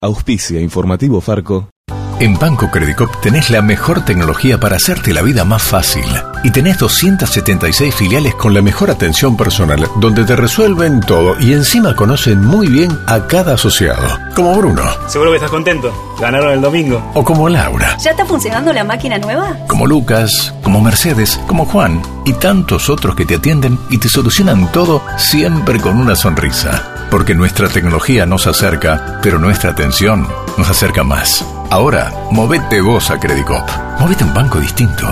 Auspicia Informativo Farco. En Banco Credicop tenés la mejor tecnología para hacerte la vida más fácil. Y tenés 276 filiales con la mejor atención personal, donde te resuelven todo y encima conocen muy bien a cada asociado. Como Bruno. Seguro que estás contento. Ganaron el domingo. O como Laura. ¿Ya está funcionando la máquina nueva? Como Lucas, como Mercedes, como Juan y tantos otros que te atienden y te solucionan todo siempre con una sonrisa. Porque nuestra tecnología nos acerca, pero nuestra atención nos acerca más. Ahora, movete vos a Credicop. Movete un banco distinto.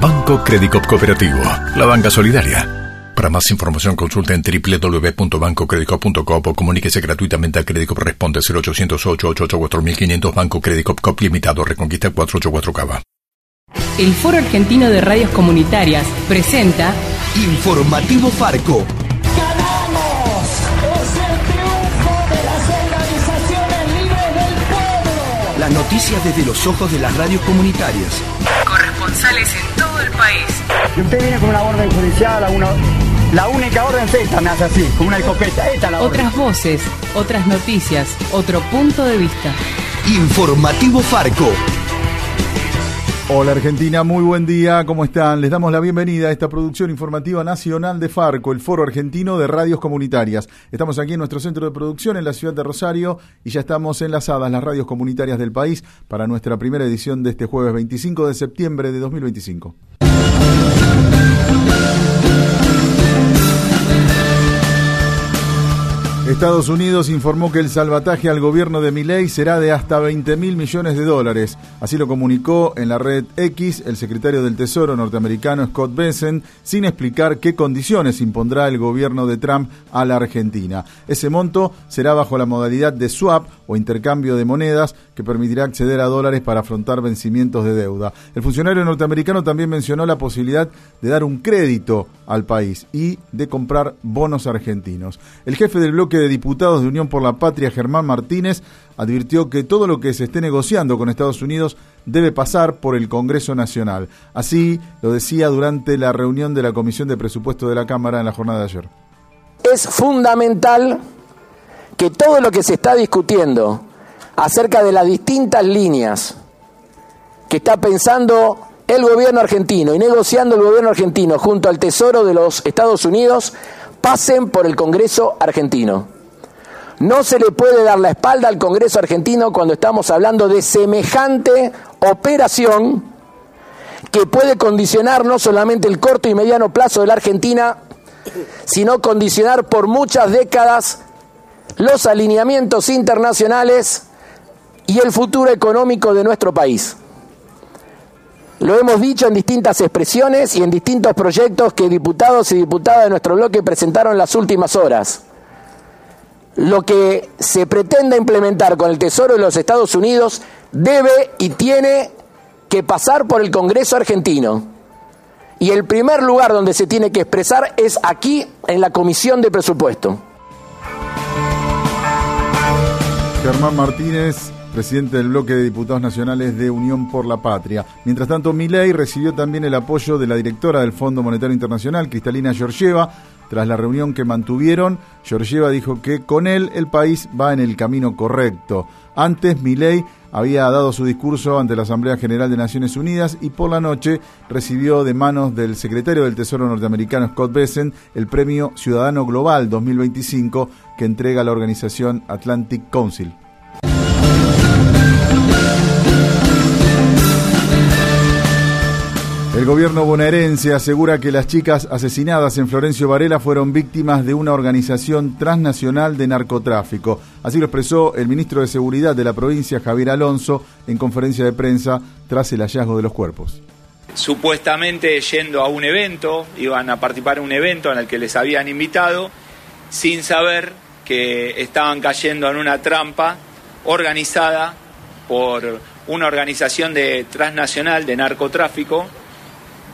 Banco Credicop Cooperativo. La banca solidaria. Para más información consulta en www.bancocredicop.com o comuníquese gratuitamente a Credicop Responde 0808 884 Banco Credicop Cop Limitado Reconquista 484 Cava. El Foro Argentino de Radios Comunitarias presenta Informativo Farco. Las noticias desde los ojos de las radios comunitarias. corresponsales en todo el país. Y usted viene con una orden judicial, a una, la única orden es esta, me hace así, con una escopeta. Esta es la orden. Otras voces, otras noticias, otro punto de vista. Informativo Farco. Hola Argentina, muy buen día, ¿cómo están? Les damos la bienvenida a esta producción informativa nacional de Farco, el Foro Argentino de Radios Comunitarias. Estamos aquí en nuestro centro de producción en la ciudad de Rosario y ya estamos enlazadas las radios comunitarias del país para nuestra primera edición de este jueves 25 de septiembre de 2025. Estados Unidos informó que el salvataje al gobierno de Milei será de hasta 20 mil millones de dólares. Así lo comunicó en la red X el secretario del Tesoro norteamericano Scott Bessent, sin explicar qué condiciones impondrá el gobierno de Trump a la Argentina. Ese monto será bajo la modalidad de swap o intercambio de monedas que permitirá acceder a dólares para afrontar vencimientos de deuda. El funcionario norteamericano también mencionó la posibilidad de dar un crédito al país y de comprar bonos argentinos. El jefe del bloque de diputados de Unión por la Patria, Germán Martínez, advirtió que todo lo que se esté negociando con Estados Unidos debe pasar por el Congreso Nacional. Así lo decía durante la reunión de la Comisión de Presupuesto de la Cámara en la jornada de ayer. Es fundamental que todo lo que se está discutiendo acerca de las distintas líneas que está pensando el gobierno argentino y negociando el gobierno argentino junto al Tesoro de los Estados Unidos pasen por el Congreso argentino. No se le puede dar la espalda al Congreso argentino cuando estamos hablando de semejante operación que puede condicionar no solamente el corto y mediano plazo de la Argentina, sino condicionar por muchas décadas los alineamientos internacionales y el futuro económico de nuestro país. Lo hemos dicho en distintas expresiones y en distintos proyectos que diputados y diputadas de nuestro bloque presentaron en las últimas horas. Lo que se pretende implementar con el Tesoro de los Estados Unidos debe y tiene que pasar por el Congreso argentino. Y el primer lugar donde se tiene que expresar es aquí, en la Comisión de Presupuesto. Germán Martínez, presidente del bloque de diputados nacionales de Unión por la Patria. Mientras tanto, Milei recibió también el apoyo de la directora del Fondo Monetario Internacional, Cristalina Georgieva. Tras la reunión que mantuvieron, Georgieva dijo que con él el país va en el camino correcto. Antes, Milei había dado su discurso ante la Asamblea General de Naciones Unidas y por la noche recibió de manos del secretario del Tesoro norteamericano Scott Bessent el premio Ciudadano Global 2025 que entrega la organización Atlantic Council. El gobierno bonaerense asegura que las chicas asesinadas en Florencio Varela fueron víctimas de una organización transnacional de narcotráfico. Así lo expresó el ministro de Seguridad de la provincia, Javier Alonso, en conferencia de prensa tras el hallazgo de los cuerpos. Supuestamente yendo a un evento, iban a participar en un evento en el que les habían invitado, sin saber que estaban cayendo en una trampa organizada por una organización de transnacional de narcotráfico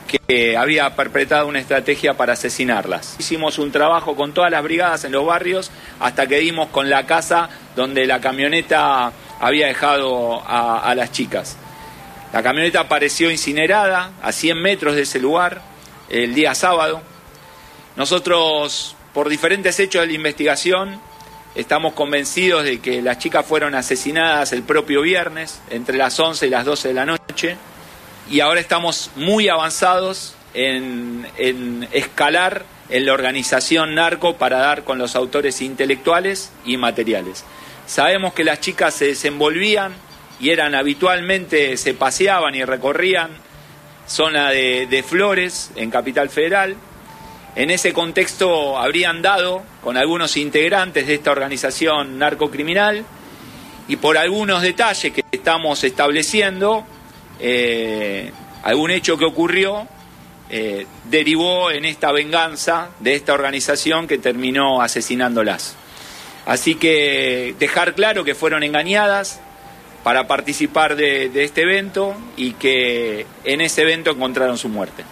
que había perpetrado una estrategia para asesinarlas. Hicimos un trabajo con todas las brigadas en los barrios hasta que dimos con la casa donde la camioneta había dejado a, a las chicas. La camioneta apareció incinerada a 100 metros de ese lugar el día sábado. Nosotros, por diferentes hechos de la investigación, Estamos convencidos de que las chicas fueron asesinadas el propio viernes, entre las 11 y las 12 de la noche, y ahora estamos muy avanzados en, escalar en la organización narco para dar con los autores intelectuales y materiales. Sabemos que las chicas se desenvolvían y eran habitualmente, se paseaban y recorrían zona de Flores, en Capital Federal. En ese contexto habrían dado con algunos integrantes de esta organización narcocriminal y por algunos detalles que estamos estableciendo, eh, algún hecho que ocurrió eh, derivó en esta venganza de esta organización que terminó asesinándolas. Así que dejar claro que fueron engañadas para participar de, de este evento y que en ese evento encontraron su muerte.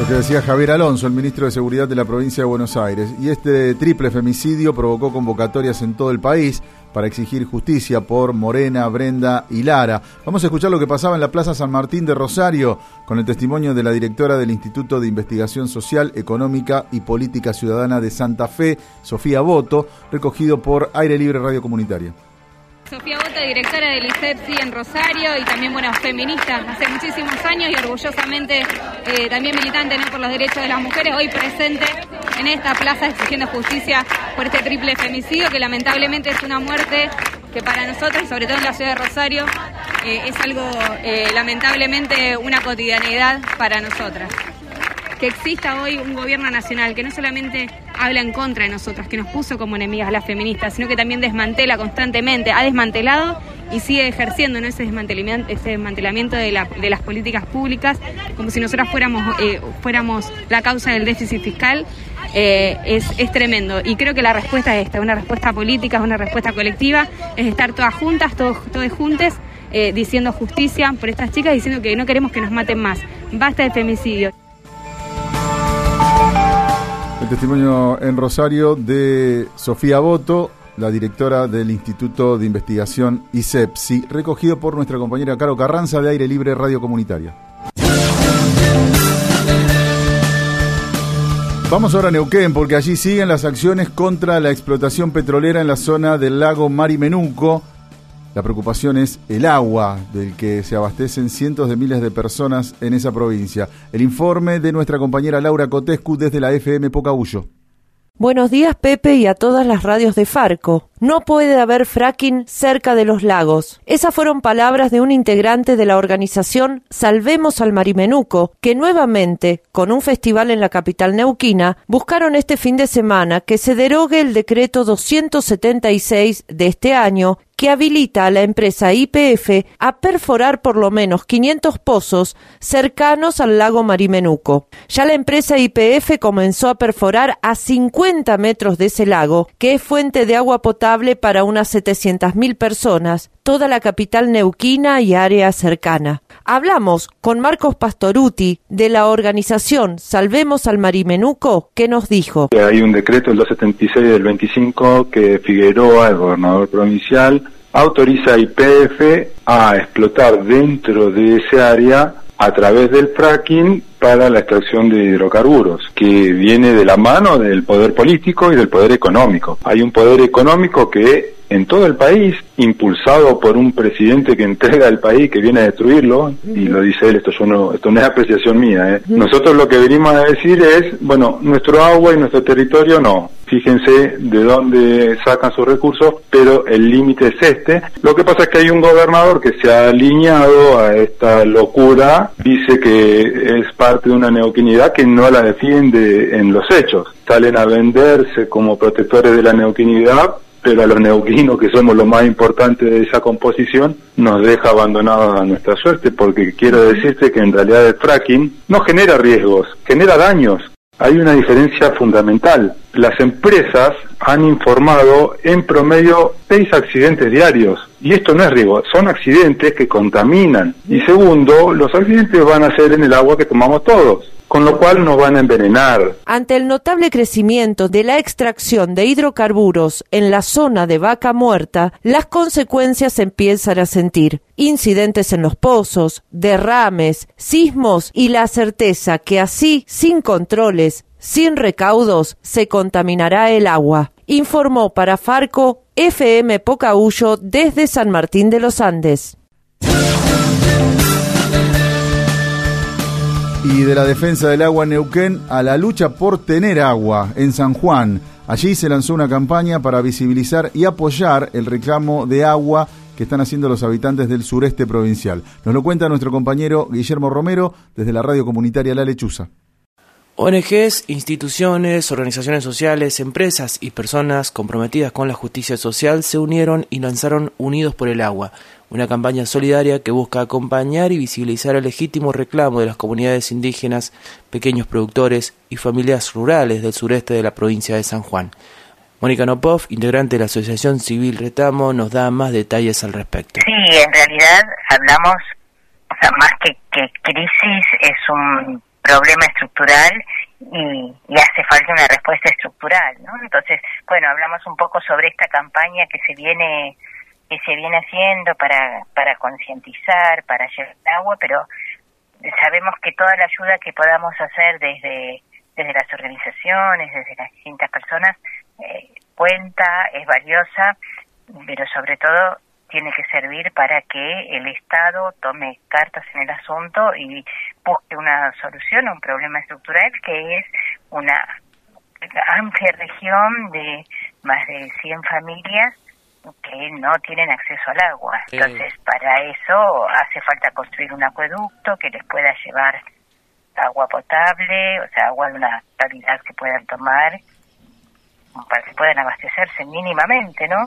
Lo que decía Javier Alonso, el ministro de Seguridad de la provincia de Buenos Aires. Y este triple femicidio provocó convocatorias en todo el país para exigir justicia por Morena, Brenda y Lara. Vamos a escuchar lo que pasaba en la Plaza San Martín de Rosario con el testimonio de la directora del Instituto de Investigación Social, Económica y Política Ciudadana de Santa Fe, Sofía Boto, recogido por Aire Libre Radio Comunitaria. Sofía Bota, directora del ICEPSI en Rosario y también, bueno, feminista hace muchísimos años y orgullosamente eh, también militante ¿no? por los derechos de las mujeres, hoy presente en esta plaza exigiendo justicia por este triple femicidio que lamentablemente es una muerte que para nosotros, sobre todo en la ciudad de Rosario, eh, es algo eh, lamentablemente una cotidianidad para nosotras que exista hoy un gobierno nacional que no solamente habla en contra de nosotras, que nos puso como enemigas las feministas, sino que también desmantela constantemente, ha desmantelado y sigue ejerciendo ese, desmantelamiento, ese desmantelamiento de, la, de, las políticas públicas, como si nosotras fuéramos, eh, fuéramos la causa del déficit fiscal. Eh, es, es, tremendo y creo que la respuesta es esta, una respuesta política, es una respuesta colectiva, es estar todas juntas, todos, todos juntos, eh, diciendo justicia por estas chicas, diciendo que no queremos que nos maten más, basta de femicidio. Testimonio en Rosario de Sofía Boto, la directora del Instituto de Investigación ICEPSI, recogido por nuestra compañera Caro Carranza de Aire Libre Radio Comunitaria. Vamos ahora a Neuquén porque allí siguen las acciones contra la explotación petrolera en la zona del lago Marimenuco. La preocupación es el agua del que se abastecen cientos de miles de personas en esa provincia. El informe de nuestra compañera Laura Cotescu desde la FM Pocahuyo. Buenos días, Pepe, y a todas las radios de Farco. No puede haber fracking cerca de los lagos. Esas fueron palabras de un integrante de la organización Salvemos al Marimenuco, que nuevamente, con un festival en la capital neuquina, buscaron este fin de semana que se derogue el decreto 276 de este año que habilita a la empresa IPF a perforar por lo menos 500 pozos cercanos al lago Marimenuco. Ya la empresa IPF comenzó a perforar a 50 metros de ese lago, que es fuente de agua potable para unas 700.000 personas, toda la capital neuquina y área cercana. Hablamos con Marcos Pastoruti de la organización Salvemos al Marimenuco, que nos dijo. Hay un decreto, el 276 del 25, que Figueroa, el gobernador provincial, autoriza a IPF a explotar dentro de ese área a través del fracking para la extracción de hidrocarburos, que viene de la mano del poder político y del poder económico. Hay un poder económico que en todo el país, impulsado por un presidente que entrega el país, que viene a destruirlo, y lo dice él, esto, yo no, esto no es apreciación mía, ¿eh? nosotros lo que venimos a decir es, bueno, nuestro agua y nuestro territorio no, fíjense de dónde sacan sus recursos, pero el límite es este. Lo que pasa es que hay un gobernador que se ha alineado a esta locura, dice que es parte de una neuquinidad que no la defiende en los hechos. Salen a venderse como protectores de la neuquinidad, pero a los neuquinos, que somos lo más importante de esa composición, nos deja abandonados a nuestra suerte, porque quiero decirte que en realidad el fracking no genera riesgos, genera daños. Hay una diferencia fundamental. Las empresas han informado en promedio seis accidentes diarios. Y esto no es riesgo, son accidentes que contaminan. Y segundo, los accidentes van a ser en el agua que tomamos todos con lo cual nos van a envenenar. Ante el notable crecimiento de la extracción de hidrocarburos en la zona de Vaca Muerta, las consecuencias se empiezan a sentir. Incidentes en los pozos, derrames, sismos y la certeza que así, sin controles, Sin recaudos se contaminará el agua. Informó para Farco FM Pocahuyo desde San Martín de los Andes. Y de la defensa del agua en Neuquén a la lucha por tener agua en San Juan. Allí se lanzó una campaña para visibilizar y apoyar el reclamo de agua que están haciendo los habitantes del sureste provincial. Nos lo cuenta nuestro compañero Guillermo Romero desde la radio comunitaria La Lechuza. ONGs, instituciones, organizaciones sociales, empresas y personas comprometidas con la justicia social se unieron y lanzaron Unidos por el Agua, una campaña solidaria que busca acompañar y visibilizar el legítimo reclamo de las comunidades indígenas, pequeños productores y familias rurales del sureste de la provincia de San Juan. Mónica Nopov, integrante de la Asociación Civil Retamo, nos da más detalles al respecto. Sí, en realidad hablamos, o sea, más que, que crisis, es un problema estructural y, y, hace falta una respuesta estructural, ¿no? Entonces, bueno, hablamos un poco sobre esta campaña que se viene que se viene haciendo para para concientizar, para llevar agua, pero sabemos que toda la ayuda que podamos hacer desde desde las organizaciones, desde las distintas personas eh, cuenta, es valiosa, pero sobre todo tiene que servir para que el Estado tome cartas en el asunto y busque una solución a un problema estructural que es una amplia región de más de 100 familias que no tienen acceso al agua. Entonces, para eso hace falta construir un acueducto que les pueda llevar agua potable, o sea, agua de una calidad que puedan tomar para que puedan abastecerse mínimamente, ¿no?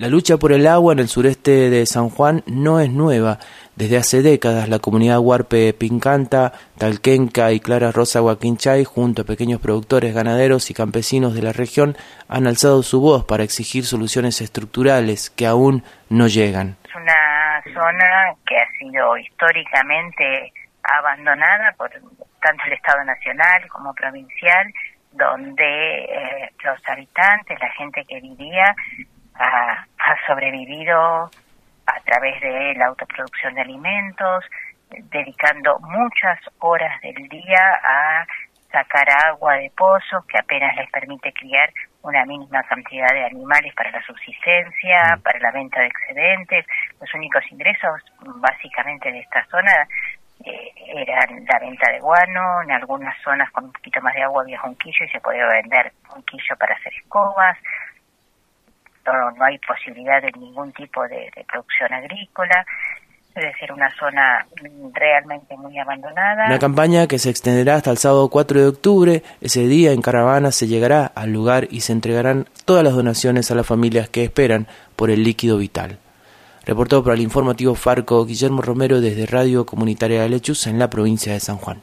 La lucha por el agua en el sureste de San Juan no es nueva. Desde hace décadas la comunidad Huarpe Pincanta, Talquenca y Clara Rosa Huaquinchay, junto a pequeños productores ganaderos y campesinos de la región, han alzado su voz para exigir soluciones estructurales que aún no llegan. Es una zona que ha sido históricamente abandonada por tanto el Estado Nacional como provincial, donde eh, los habitantes, la gente que vivía, ha, ha sobrevivido a través de la autoproducción de alimentos, dedicando muchas horas del día a sacar agua de pozos que apenas les permite criar una mínima cantidad de animales para la subsistencia, para la venta de excedentes. Los únicos ingresos básicamente de esta zona eh, eran la venta de guano, en algunas zonas con un poquito más de agua había jonquillo y se podía vender jonquillo para hacer escobas, no, hay posibilidad de ningún tipo de, producción agrícola, es decir, una zona realmente muy abandonada. Una campaña que se extenderá hasta el sábado 4 de octubre. Ese día en caravana se llegará al lugar y se entregarán todas las donaciones a las familias que esperan por el líquido vital. Reportado para el informativo Farco, Guillermo Romero desde Radio Comunitaria de Lechuza en la provincia de San Juan.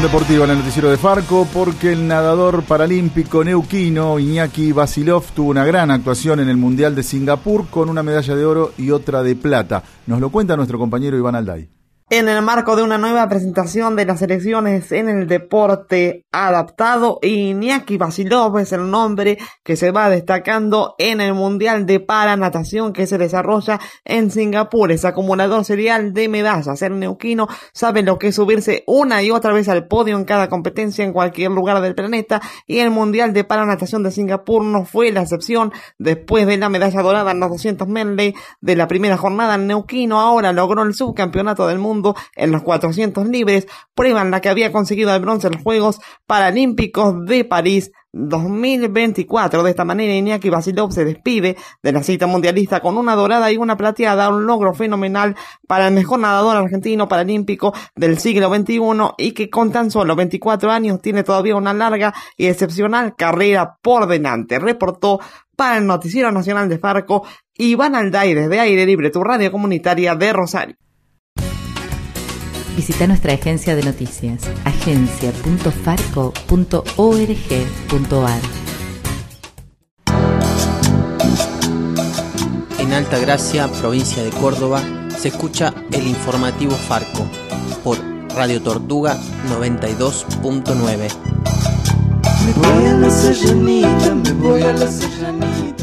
Deportiva en el noticiero de Farco porque el nadador paralímpico neuquino Iñaki Basilov tuvo una gran actuación en el Mundial de Singapur con una medalla de oro y otra de plata. Nos lo cuenta nuestro compañero Iván Alday. En el marco de una nueva presentación de las elecciones en el deporte adaptado, Iñaki Basilov es el nombre que se va destacando en el Mundial de Paranatación que se desarrolla en Singapur. Es acumulador serial de medallas. El neuquino sabe lo que es subirse una y otra vez al podio en cada competencia en cualquier lugar del planeta y el Mundial de Paranatación de Singapur no fue la excepción. Después de la medalla dorada en los 200 medley de la primera jornada, el neuquino ahora logró el subcampeonato del mundo en los 400 libres, prueba en la que había conseguido el bronce en los Juegos Paralímpicos de París 2024. De esta manera, Iñaki Basilov se despide de la cita mundialista con una dorada y una plateada, un logro fenomenal para el mejor nadador argentino paralímpico del siglo XXI y que con tan solo 24 años tiene todavía una larga y excepcional carrera por delante. Reportó para el Noticiero Nacional de Farco Iván Alday desde Aire Libre, tu radio comunitaria de Rosario. Visita nuestra agencia de noticias, agencia.farco.org.ar. En Alta Gracia, provincia de Córdoba, se escucha el informativo Farco por Radio Tortuga 92.9. Me voy a la serranita, me voy a la serranita,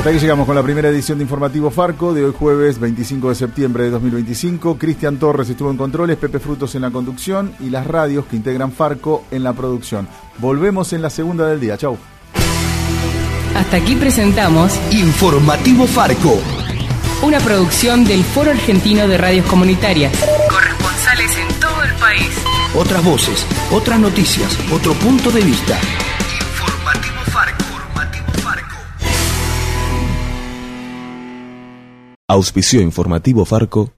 hasta aquí llegamos con la primera edición de Informativo Farco de hoy jueves 25 de septiembre de 2025. Cristian Torres estuvo en controles, Pepe Frutos en la conducción y las radios que integran Farco en la producción. Volvemos en la segunda del día. Chau. Hasta aquí presentamos Informativo Farco. una producción del Foro Argentino de Radios Comunitarias. Corresponsales en todo el país. Otras voces, otras noticias, otro punto de vista. Auspicio informativo Farco.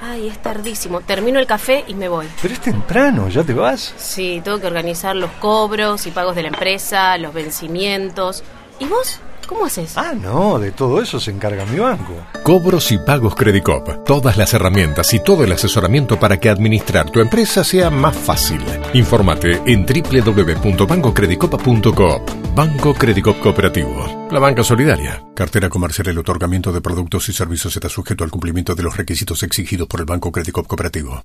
Ay, es tardísimo. Termino el café y me voy. Pero es temprano, ¿ya te vas? Sí, tengo que organizar los cobros y pagos de la empresa, los vencimientos. ¿Y vos? ¿Cómo haces? Ah, no, de todo eso se encarga mi banco. Cobros y pagos Credicop. Todas las herramientas y todo el asesoramiento para que administrar tu empresa sea más fácil. Infórmate en www.bancocredicopa.coop. Banco Credicop Cooperativo. La banca solidaria. Cartera comercial. El otorgamiento de productos y servicios está sujeto al cumplimiento de los requisitos exigidos por el Banco Credicop Cooperativo.